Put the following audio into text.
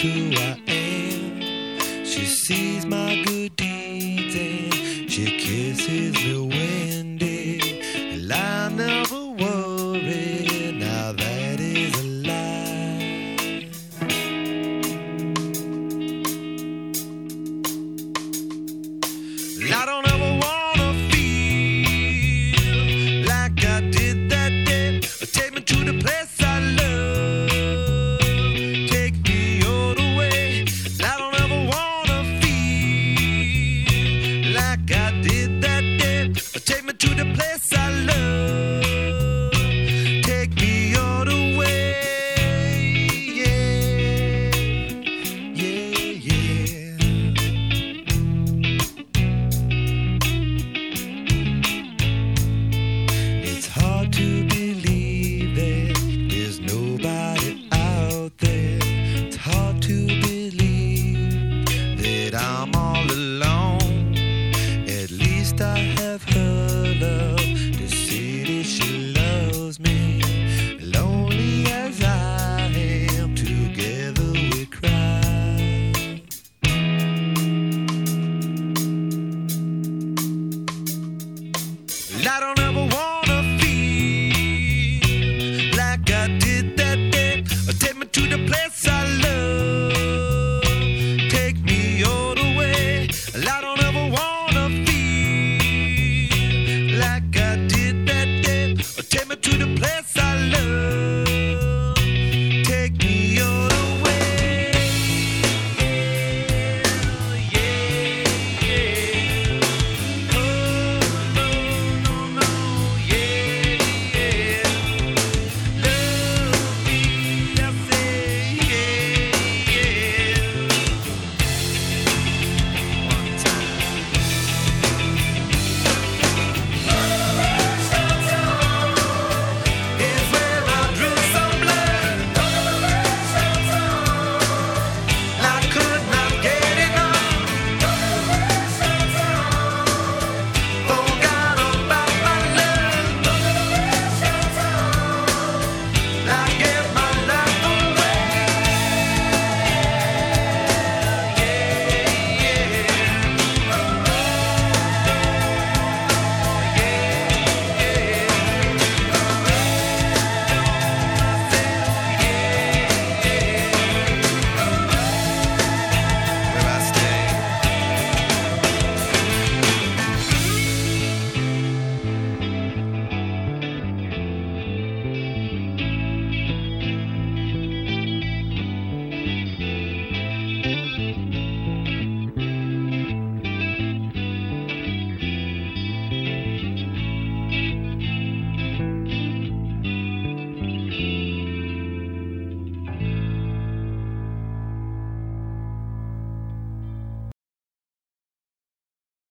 who I